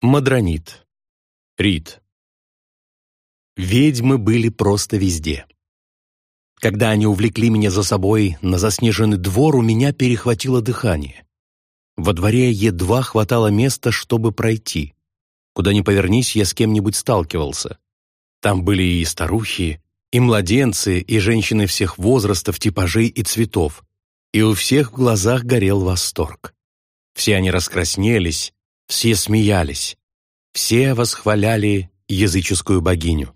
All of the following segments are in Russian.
Мадронит. Рид. Ведьмы были просто везде. Когда они увлекли меня за собой на заснеженный двор, у меня перехватило дыхание. Во дворе едва хватало места, чтобы пройти. Куда ни повернись, я с кем-нибудь сталкивался. Там были и старухи, и младенцы, и женщины всех возрастов, типажей и цветов. И у всех в глазах горел восторг. Все они раскраснелись, все смеялись, все восхваляли языческую богиню.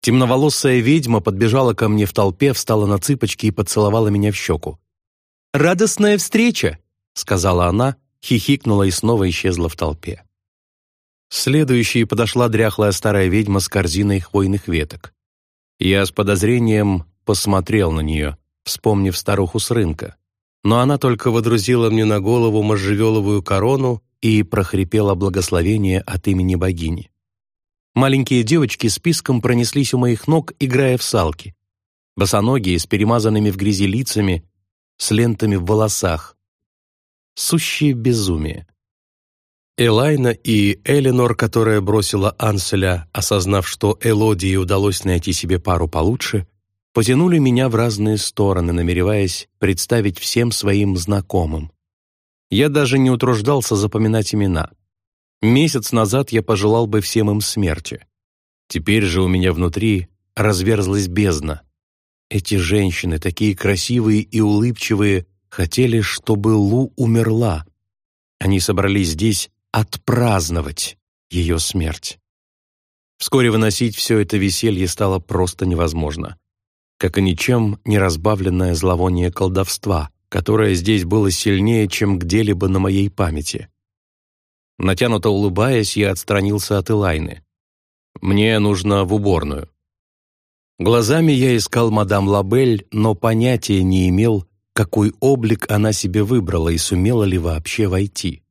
Темноволосая ведьма подбежала ко мне в толпе, встала на цыпочки и поцеловала меня в щеку. «Радостная встреча!» — сказала она, хихикнула и снова исчезла в толпе. Следующей подошла дряхлая старая ведьма с корзиной хвойных веток. Я с подозрением посмотрел на нее, вспомнив старуху с рынка. Но она только водрузила мне на голову можжевеловую корону и прохрипела благословение от имени богини. Маленькие девочки списком пронеслись у моих ног, играя в салки. Босоногие, с перемазанными в грязи лицами, с лентами в волосах. Сущее безумие. Элайна и Эленор, которая бросила Анселя, осознав, что Элодии удалось найти себе пару получше, потянули меня в разные стороны, намереваясь представить всем своим знакомым. Я даже не утруждался запоминать имена. Месяц назад я пожелал бы всем им смерти. Теперь же у меня внутри разверзлась бездна. Эти женщины, такие красивые и улыбчивые, хотели, чтобы Лу умерла. Они собрались здесь отпраздновать ее смерть. Вскоре выносить все это веселье стало просто невозможно. Как и ничем не разбавленное зловоние колдовства, которое здесь было сильнее, чем где-либо на моей памяти. Натянуто улыбаясь, я отстранился от Элайны. «Мне нужно в уборную». Глазами я искал мадам Лабель, но понятия не имел, какой облик она себе выбрала и сумела ли вообще войти.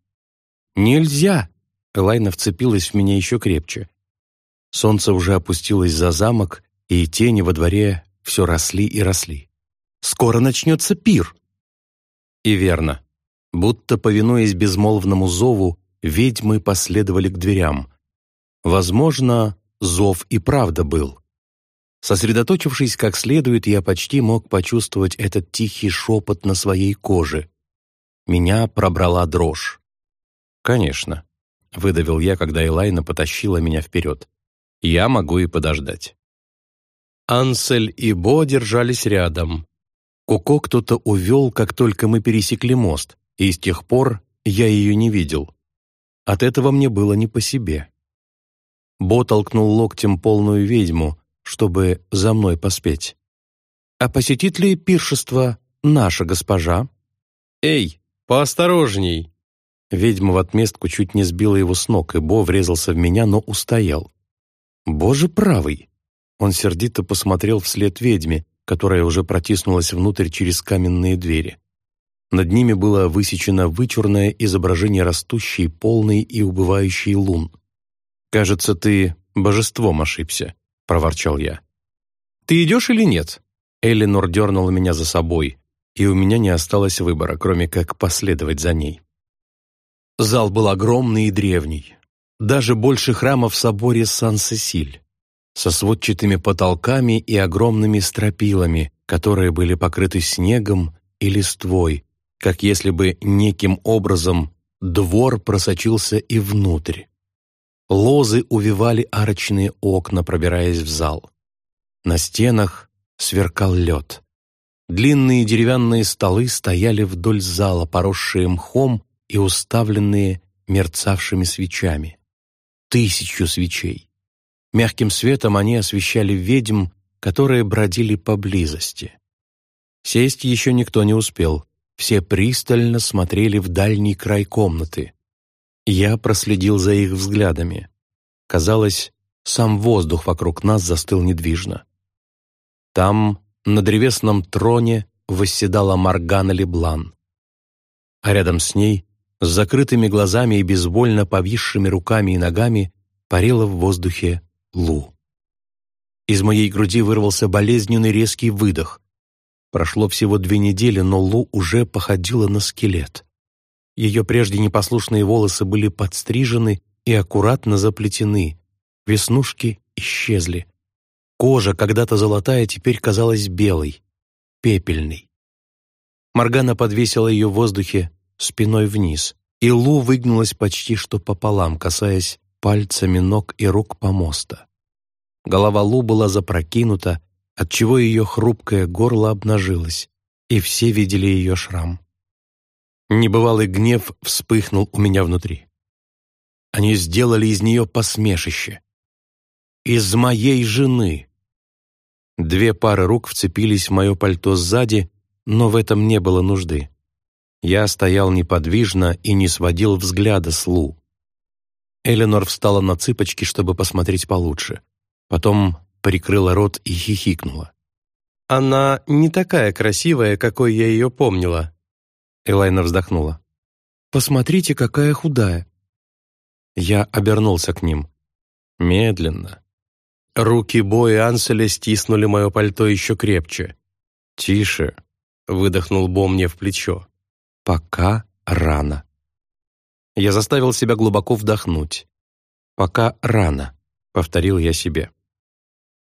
«Нельзя!» Элайна вцепилась в меня еще крепче. Солнце уже опустилось за замок, и тени во дворе все росли и росли. «Скоро начнется пир!» И верно. Будто, повинуясь безмолвному зову, ведьмы последовали к дверям. Возможно, зов и правда был. Сосредоточившись как следует, я почти мог почувствовать этот тихий шепот на своей коже. Меня пробрала дрожь. «Конечно», — выдавил я, когда Элайна потащила меня вперед. «Я могу и подождать». Ансель и Бо держались рядом. Коко кто-то увел, как только мы пересекли мост, и с тех пор я ее не видел. От этого мне было не по себе. Бо толкнул локтем полную ведьму, чтобы за мной поспеть. «А посетит ли пиршество наша госпожа?» «Эй, поосторожней!» Ведьма в отместку чуть не сбила его с ног, и Бо врезался в меня, но устоял. «Боже правый!» Он сердито посмотрел вслед ведьме, которая уже протиснулась внутрь через каменные двери. Над ними было высечено вычурное изображение растущей, полной и убывающей лун. «Кажется, ты божеством ошибся», — проворчал я. «Ты идешь или нет?» Эллинор дернула меня за собой, и у меня не осталось выбора, кроме как последовать за ней. Зал был огромный и древний, даже больше храма в соборе Сан-Сесиль, со сводчатыми потолками и огромными стропилами, которые были покрыты снегом и листвой, как если бы неким образом двор просочился и внутрь. Лозы увивали арочные окна, пробираясь в зал. На стенах сверкал лед. Длинные деревянные столы стояли вдоль зала, поросшие мхом и уставленные мерцавшими свечами. Тысячу свечей. Мягким светом они освещали ведьм, которые бродили поблизости. Сесть еще никто не успел. Все пристально смотрели в дальний край комнаты. Я проследил за их взглядами. Казалось, сам воздух вокруг нас застыл недвижно. Там, на древесном троне, восседала Маргана Леблан. А рядом с ней с закрытыми глазами и безвольно повисшими руками и ногами парила в воздухе Лу. Из моей груди вырвался болезненный резкий выдох. Прошло всего две недели, но Лу уже походила на скелет. Ее прежде непослушные волосы были подстрижены и аккуратно заплетены, веснушки исчезли. Кожа, когда-то золотая, теперь казалась белой, пепельной. Моргана подвесила ее в воздухе спиной вниз, и Лу выгнулась почти что пополам, касаясь пальцами ног и рук помоста. Голова Лу была запрокинута, отчего ее хрупкое горло обнажилось, и все видели ее шрам. Небывалый гнев вспыхнул у меня внутри. Они сделали из нее посмешище. Из моей жены. Две пары рук вцепились в мое пальто сзади, но в этом не было нужды. Я стоял неподвижно и не сводил взгляда с Лу. Эленор встала на цыпочки, чтобы посмотреть получше. Потом прикрыла рот и хихикнула. «Она не такая красивая, какой я ее помнила». Элайна вздохнула. «Посмотрите, какая худая». Я обернулся к ним. Медленно. Руки Бо и Анселя стиснули мое пальто еще крепче. «Тише», — выдохнул Бо мне в плечо. «Пока рано». Я заставил себя глубоко вдохнуть. «Пока рано», — повторил я себе.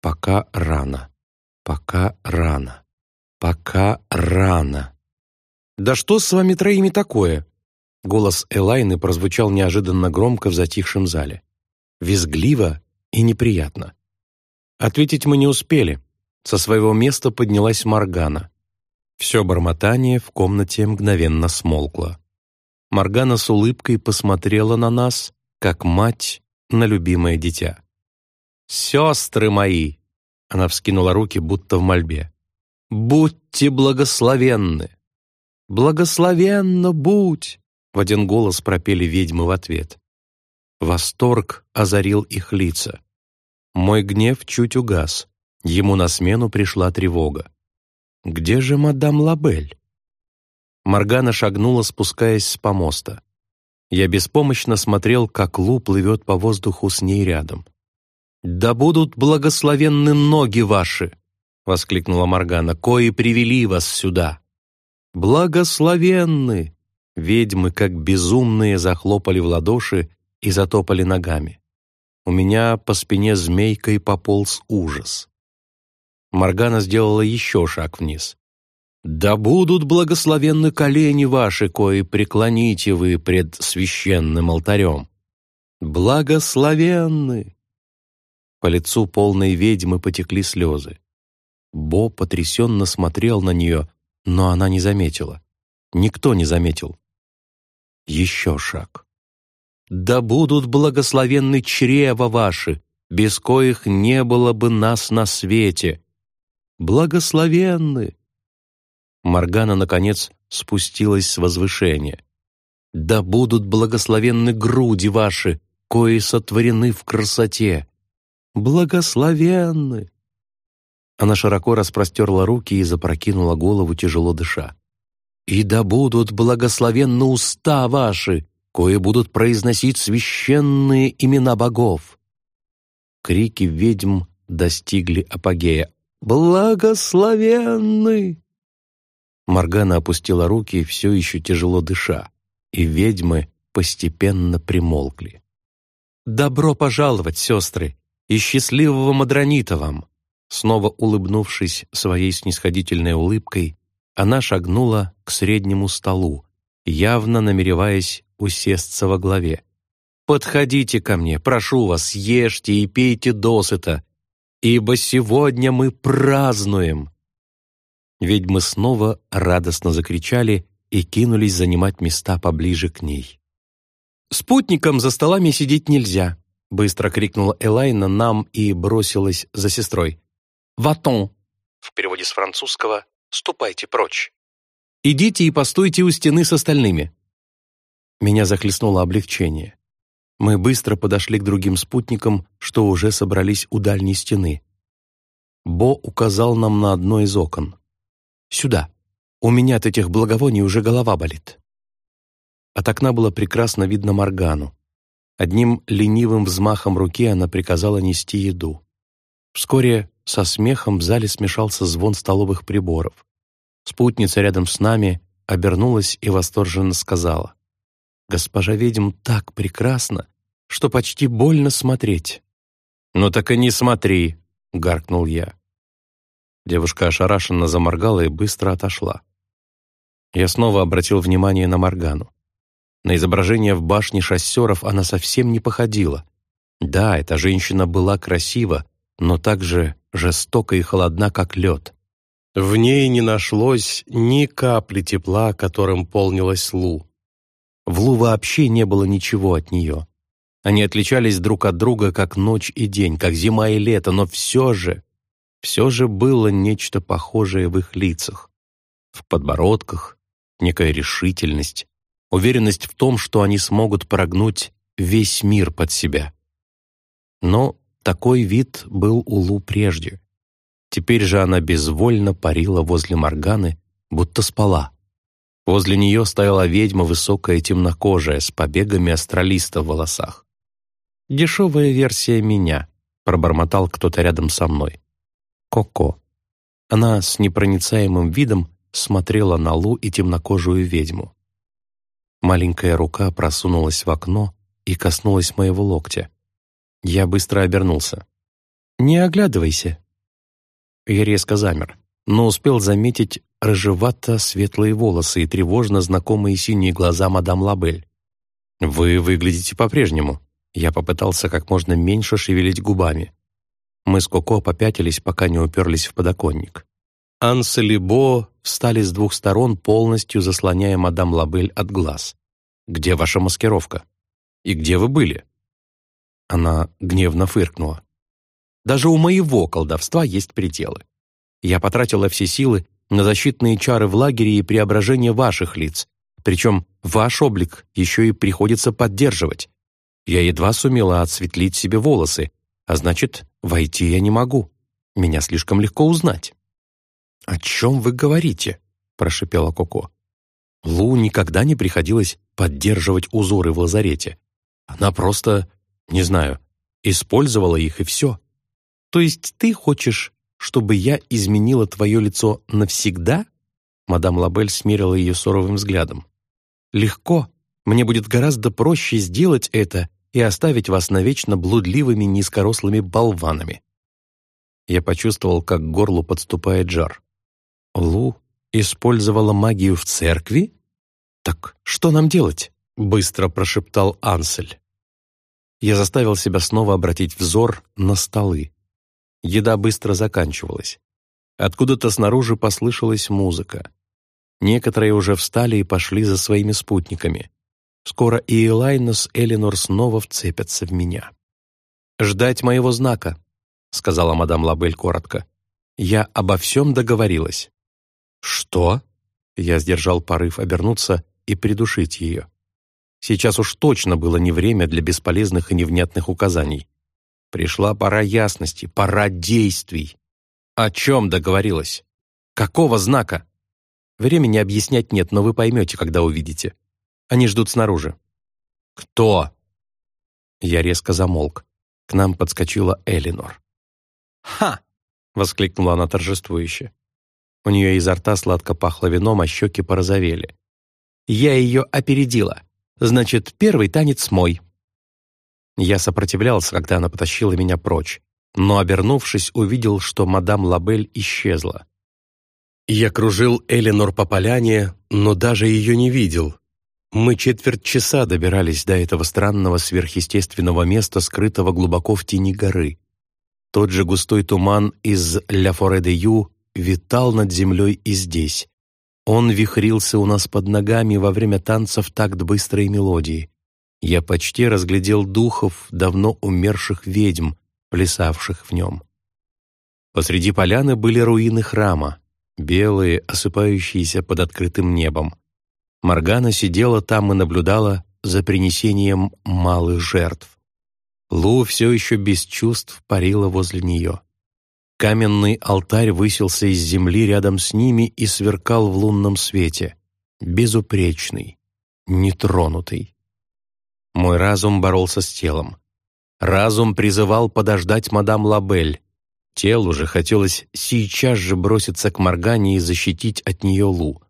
Пока рано. Пока рано. Пока рано. «Да что с вами троими такое?» Голос Элайны прозвучал неожиданно громко в затихшем зале. Визгливо и неприятно. Ответить мы не успели. Со своего места поднялась Маргана. Все бормотание в комнате мгновенно смолкло. Маргана с улыбкой посмотрела на нас, как мать на любимое дитя. «Сестры мои!» Она вскинула руки, будто в мольбе. «Будьте благословенны!» «Благословенно будь!» В один голос пропели ведьмы в ответ. Восторг озарил их лица. Мой гнев чуть угас. Ему на смену пришла тревога. «Где же мадам Лабель?» Моргана шагнула, спускаясь с помоста. Я беспомощно смотрел, как Лу плывет по воздуху с ней рядом. «Да будут благословенны ноги ваши!» — воскликнула Моргана. «Кои привели вас сюда!» «Благословенны!» Ведьмы, как безумные, захлопали в ладоши и затопали ногами. У меня по спине змейкой пополз ужас. Моргана сделала еще шаг вниз. «Да будут благословенны колени ваши, кои преклоните вы пред священным алтарем!» «Благословенны!» По лицу полной ведьмы потекли слезы. Бо потрясенно смотрел на нее, но она не заметила. Никто не заметил. Еще шаг. «Да будут благословенны чрева ваши, без коих не было бы нас на свете. Благословенны!» Маргана, наконец, спустилась с возвышения. «Да будут благословенны груди ваши, кои сотворены в красоте благословенны!» Она широко распростерла руки и запрокинула голову, тяжело дыша. «И да будут благословенны уста ваши, кое будут произносить священные имена богов!» Крики ведьм достигли апогея. «Благословенны!» Маргана опустила руки, все еще тяжело дыша, и ведьмы постепенно примолкли. «Добро пожаловать, сестры! и счастливого Мадронита вам!» Снова улыбнувшись своей снисходительной улыбкой, она шагнула к среднему столу, явно намереваясь усесться во главе. «Подходите ко мне, прошу вас, ешьте и пейте досыта, ибо сегодня мы празднуем!» Ведьмы снова радостно закричали и кинулись занимать места поближе к ней. «Спутникам за столами сидеть нельзя», Быстро крикнула Элайна нам и бросилась за сестрой. «Ватон!» В переводе с французского «ступайте прочь». «Идите и постойте у стены с остальными». Меня захлестнуло облегчение. Мы быстро подошли к другим спутникам, что уже собрались у дальней стены. Бо указал нам на одно из окон. «Сюда. У меня от этих благовоний уже голова болит». От окна было прекрасно видно Моргану. Одним ленивым взмахом руки она приказала нести еду. Вскоре со смехом в зале смешался звон столовых приборов. Спутница рядом с нами обернулась и восторженно сказала. «Госпожа ведьм так прекрасна, что почти больно смотреть». «Ну так и не смотри», — гаркнул я. Девушка ошарашенно заморгала и быстро отошла. Я снова обратил внимание на Моргану. На изображение в башне шоссеров она совсем не походила. Да, эта женщина была красива, но также жестока и холодна, как лед. В ней не нашлось ни капли тепла, которым полнилась Лу. В Лу вообще не было ничего от нее. Они отличались друг от друга, как ночь и день, как зима и лето, но все же, все же было нечто похожее в их лицах. В подбородках, некая решительность, уверенность в том, что они смогут прогнуть весь мир под себя. Но такой вид был у Лу прежде. Теперь же она безвольно парила возле Морганы, будто спала. Возле нее стояла ведьма высокая темнокожая с побегами астралиста в волосах. «Дешевая версия меня», — пробормотал кто-то рядом со мной. «Коко». Она с непроницаемым видом смотрела на Лу и темнокожую ведьму. Маленькая рука просунулась в окно и коснулась моего локтя. Я быстро обернулся. «Не оглядывайся». Я резко замер, но успел заметить рыжевато-светлые волосы и тревожно знакомые синие глаза мадам Лабель. «Вы выглядите по-прежнему». Я попытался как можно меньше шевелить губами. Мы с Коко попятились, пока не уперлись в подоконник. Ансель и Бо встали с двух сторон, полностью заслоняя мадам Лабель от глаз. «Где ваша маскировка? И где вы были?» Она гневно фыркнула. «Даже у моего колдовства есть пределы. Я потратила все силы на защитные чары в лагере и преображение ваших лиц, причем ваш облик еще и приходится поддерживать. Я едва сумела отсветлить себе волосы, а значит, войти я не могу. Меня слишком легко узнать». «О чем вы говорите?» – прошипела Коко. Лу никогда не приходилось поддерживать узоры в лазарете. Она просто, не знаю, использовала их и все. То есть ты хочешь, чтобы я изменила твое лицо навсегда? Мадам Лабель смерила ее суровым взглядом. Легко. Мне будет гораздо проще сделать это и оставить вас навечно блудливыми низкорослыми болванами. Я почувствовал, как к горлу подступает жар. Лу использовала магию в церкви? Так что нам делать? Быстро прошептал Ансель. Я заставил себя снова обратить взор на столы. Еда быстро заканчивалась. Откуда-то снаружи послышалась музыка. Некоторые уже встали и пошли за своими спутниками. Скоро и Элайна с Эленор снова вцепятся в меня. «Ждать моего знака», — сказала мадам Лабель коротко. «Я обо всем договорилась». «Что?» Я сдержал порыв обернуться и придушить ее. Сейчас уж точно было не время для бесполезных и невнятных указаний. Пришла пора ясности, пора действий. О чем договорилась? Какого знака? Времени объяснять нет, но вы поймете, когда увидите. Они ждут снаружи. «Кто?» Я резко замолк. К нам подскочила Элинор. «Ха!» — воскликнула она торжествующе. У нее изо рта сладко пахло вином, а щеки порозовели. «Я ее опередила. Значит, первый танец мой». Я сопротивлялся, когда она потащила меня прочь, но, обернувшись, увидел, что мадам Лабель исчезла. Я кружил Эленор по поляне, но даже ее не видел. Мы четверть часа добирались до этого странного сверхъестественного места, скрытого глубоко в тени горы. Тот же густой туман из Ля Форе-де-Ю витал над землей и здесь. Он вихрился у нас под ногами во время танцев такт быстрой мелодии. Я почти разглядел духов давно умерших ведьм, плясавших в нем. Посреди поляны были руины храма, белые, осыпающиеся под открытым небом. Моргана сидела там и наблюдала за принесением малых жертв. Лу все еще без чувств парила возле нее. Каменный алтарь высился из земли рядом с ними и сверкал в лунном свете. Безупречный, нетронутый. Мой разум боролся с телом. Разум призывал подождать мадам Лабель. Телу же хотелось сейчас же броситься к Моргане и защитить от нее Лу.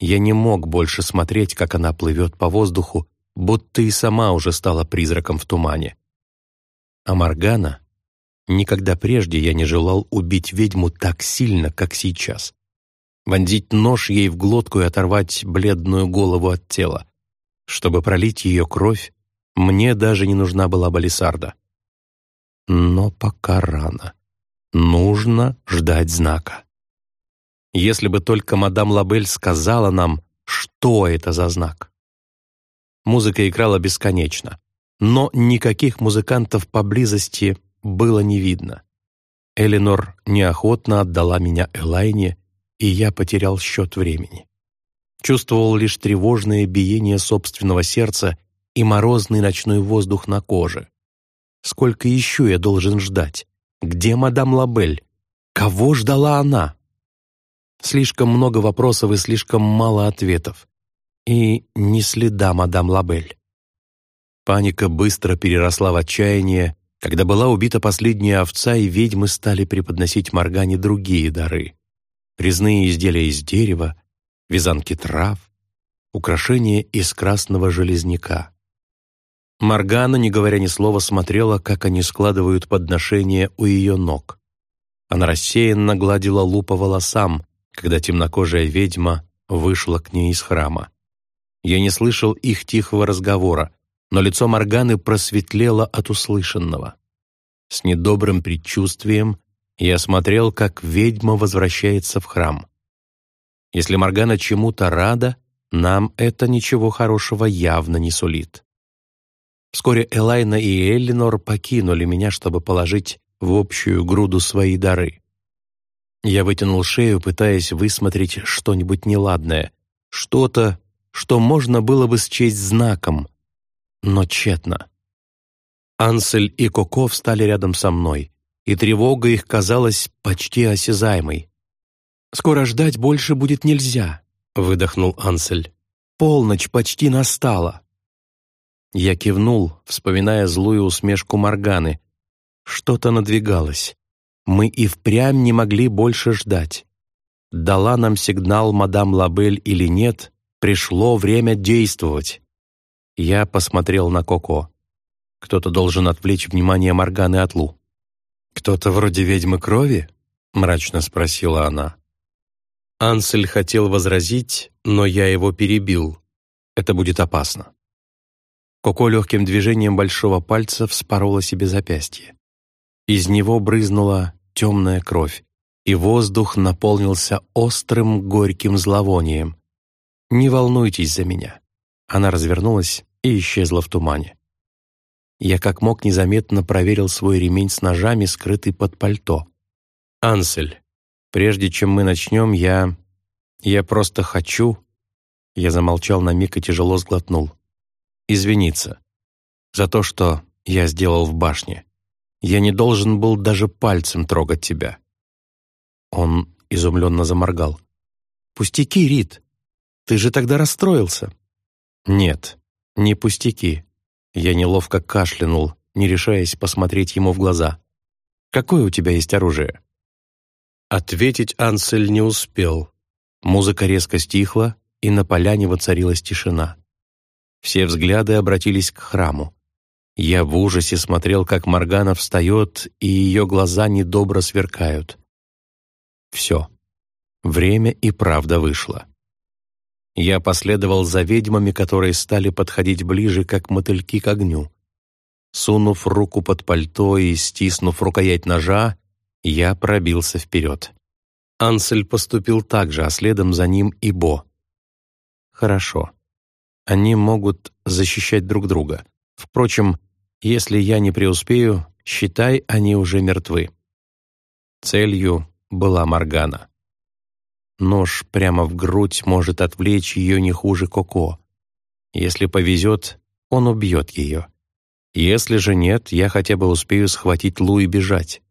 Я не мог больше смотреть, как она плывет по воздуху, будто и сама уже стала призраком в тумане. А Моргана Никогда прежде я не желал убить ведьму так сильно, как сейчас. Вонзить нож ей в глотку и оторвать бледную голову от тела. Чтобы пролить ее кровь, мне даже не нужна была балисарда. Но пока рано. Нужно ждать знака. Если бы только мадам Лабель сказала нам, что это за знак. Музыка играла бесконечно, но никаких музыкантов поблизости было не видно. Эленор неохотно отдала меня Элайне, и я потерял счет времени. Чувствовал лишь тревожное биение собственного сердца и морозный ночной воздух на коже. Сколько еще я должен ждать? Где мадам Лабель? Кого ждала она? Слишком много вопросов и слишком мало ответов. И ни следа мадам Лабель. Паника быстро переросла в отчаяние, когда была убита последняя овца, и ведьмы стали преподносить Моргане другие дары. Резные изделия из дерева, вязанки трав, украшения из красного железняка. Моргана, не говоря ни слова, смотрела, как они складывают подношения у ее ног. Она рассеянно гладила лу по волосам, когда темнокожая ведьма вышла к ней из храма. Я не слышал их тихого разговора, но лицо Морганы просветлело от услышанного. С недобрым предчувствием я смотрел, как ведьма возвращается в храм. Если Моргана чему-то рада, нам это ничего хорошего явно не сулит. Вскоре Элайна и Эллинор покинули меня, чтобы положить в общую груду свои дары. Я вытянул шею, пытаясь высмотреть что-нибудь неладное, что-то, что можно было бы счесть знаком, но тщетно. Ансель и Коко встали рядом со мной, и тревога их казалась почти осязаемой. «Скоро ждать больше будет нельзя», — выдохнул Ансель. «Полночь почти настала». Я кивнул, вспоминая злую усмешку Морганы. Что-то надвигалось. Мы и впрямь не могли больше ждать. Дала нам сигнал мадам Лабель или нет, пришло время действовать. Я посмотрел на Коко. Кто-то должен отвлечь внимание Морганы от Лу. «Кто-то вроде ведьмы крови?» — мрачно спросила она. Ансель хотел возразить, но я его перебил. Это будет опасно. Коко легким движением большого пальца вспорола себе запястье. Из него брызнула темная кровь, и воздух наполнился острым горьким зловонием. «Не волнуйтесь за меня. Она развернулась и исчезла в тумане. Я как мог незаметно проверил свой ремень с ножами, скрытый под пальто. «Ансель, прежде чем мы начнем, я... я просто хочу...» Я замолчал на миг и тяжело сглотнул. «Извиниться. За то, что я сделал в башне. Я не должен был даже пальцем трогать тебя». Он изумленно заморгал. «Пустяки, Рит. Ты же тогда расстроился». «Нет, не пустяки». Я неловко кашлянул, не решаясь посмотреть ему в глаза. «Какое у тебя есть оружие?» Ответить Ансель не успел. Музыка резко стихла, и на поляне воцарилась тишина. Все взгляды обратились к храму. Я в ужасе смотрел, как Моргана встает, и ее глаза недобро сверкают. Все. Время и правда вышло. Я последовал за ведьмами, которые стали подходить ближе, как мотыльки к огню. Сунув руку под пальто и стиснув рукоять ножа, я пробился вперед. Ансель поступил так же, а следом за ним и Бо. Хорошо. Они могут защищать друг друга. Впрочем, если я не преуспею, считай, они уже мертвы. Целью была Моргана. Нож прямо в грудь может отвлечь ее не хуже Коко. Если повезет, он убьет ее. Если же нет, я хотя бы успею схватить Лу и бежать.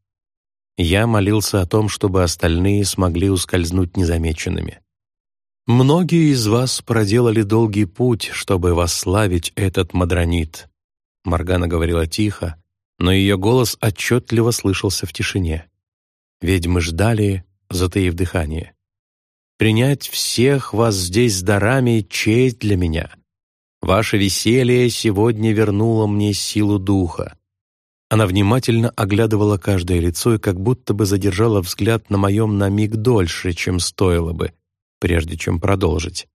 Я молился о том, чтобы остальные смогли ускользнуть незамеченными. «Многие из вас проделали долгий путь, чтобы восславить этот мадронит», Маргана говорила тихо, но ее голос отчетливо слышался в тишине. Ведьмы ждали, затаив дыхание. Принять всех вас здесь с дарами — честь для меня. Ваше веселье сегодня вернуло мне силу духа. Она внимательно оглядывала каждое лицо и как будто бы задержала взгляд на моем на миг дольше, чем стоило бы, прежде чем продолжить.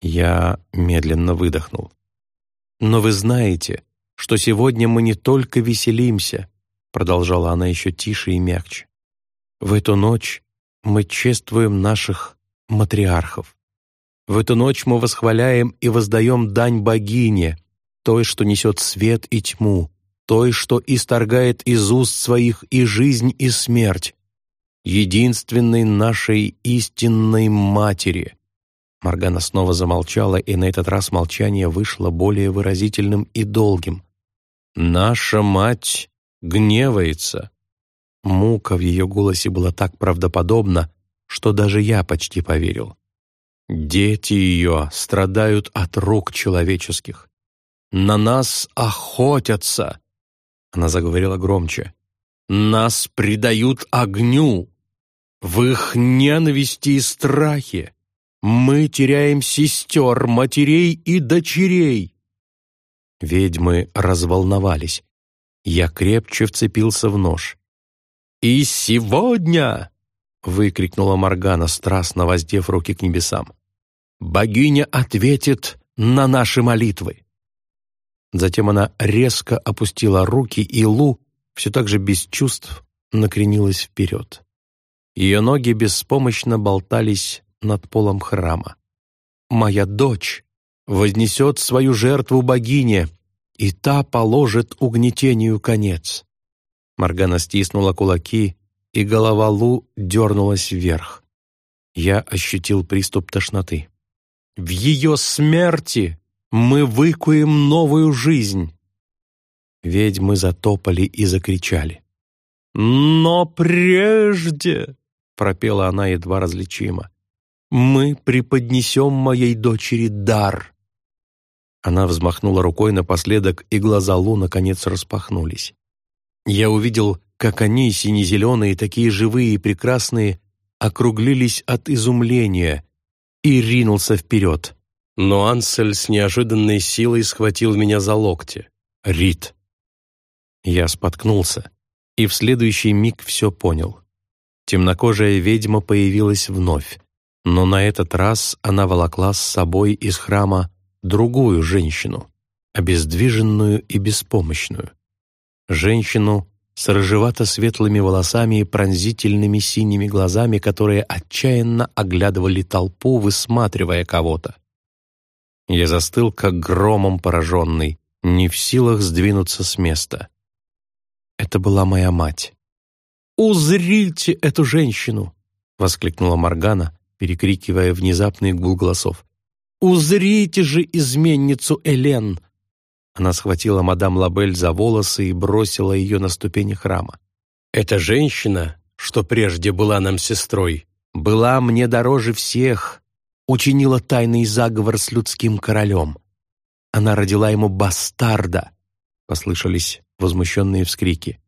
Я медленно выдохнул. «Но вы знаете, что сегодня мы не только веселимся», продолжала она еще тише и мягче. «В эту ночь мы чествуем наших матриархов. В эту ночь мы восхваляем и воздаем дань богине, той, что несет свет и тьму, той, что исторгает из уст своих и жизнь, и смерть, единственной нашей истинной матери». Маргана снова замолчала, и на этот раз молчание вышло более выразительным и долгим. «Наша мать гневается». Мука в ее голосе была так правдоподобна, что даже я почти поверил. «Дети ее страдают от рук человеческих. На нас охотятся!» Она заговорила громче. «Нас предают огню! В их ненависти и страхе! Мы теряем сестер, матерей и дочерей!» Ведьмы разволновались. Я крепче вцепился в нож. «И сегодня!» — выкрикнула Моргана, страстно воздев руки к небесам. «Богиня ответит на наши молитвы!» Затем она резко опустила руки, и Лу, все так же без чувств, накренилась вперед. Ее ноги беспомощно болтались над полом храма. «Моя дочь вознесет свою жертву богине, и та положит угнетению конец». Маргана стиснула кулаки, и голова Лу дернулась вверх. Я ощутил приступ тошноты. «В ее смерти мы выкуем новую жизнь!» Ведьмы затопали и закричали. «Но прежде!» — пропела она едва различимо. «Мы преподнесем моей дочери дар!» Она взмахнула рукой напоследок, и глаза Лу наконец распахнулись. Я увидел, как они, сине-зеленые, такие живые и прекрасные, округлились от изумления, и ринулся вперед. Но Ансель с неожиданной силой схватил меня за локти. «Рит!» Я споткнулся, и в следующий миг все понял. Темнокожая ведьма появилась вновь, но на этот раз она волокла с собой из храма другую женщину, обездвиженную и беспомощную. Женщину с рыжевато-светлыми волосами и пронзительными синими глазами, которые отчаянно оглядывали толпу, высматривая кого-то. Я застыл, как громом пораженный, не в силах сдвинуться с места. Это была моя мать. «Узрите эту женщину!» — воскликнула Моргана, перекрикивая внезапный гул голосов. «Узрите же изменницу Элен!» Она схватила мадам Лабель за волосы и бросила ее на ступени храма. «Эта женщина, что прежде была нам сестрой, была мне дороже всех, учинила тайный заговор с людским королем. Она родила ему бастарда, послышались возмущенные вскрики.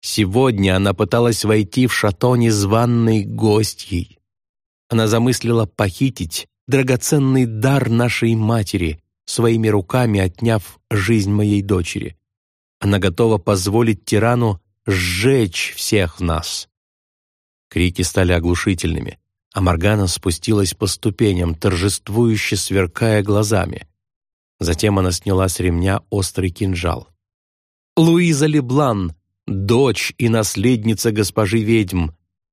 Сегодня она пыталась войти в шато незваной гостьей. Она замыслила похитить драгоценный дар нашей матери, своими руками отняв жизнь моей дочери. Она готова позволить тирану сжечь всех нас. Крики стали оглушительными а Моргана спустилась по ступеням, торжествующе сверкая глазами. Затем она сняла с ремня острый кинжал. «Луиза Леблан, дочь и наследница госпожи ведьм,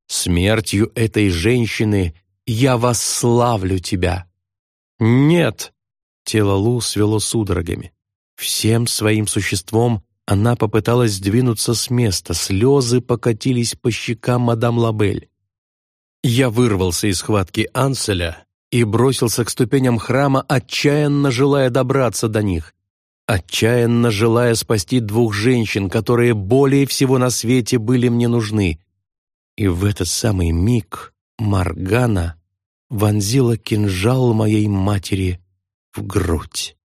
смертью этой женщины я восславлю тебя!» «Нет!» — тело Лу свело судорогами. Всем своим существом она попыталась сдвинуться с места, слезы покатились по щекам мадам Лабель. Я вырвался из схватки Анселя и бросился к ступеням храма, отчаянно желая добраться до них, отчаянно желая спасти двух женщин, которые более всего на свете были мне нужны. И в этот самый миг Маргана вонзила кинжал моей матери в грудь.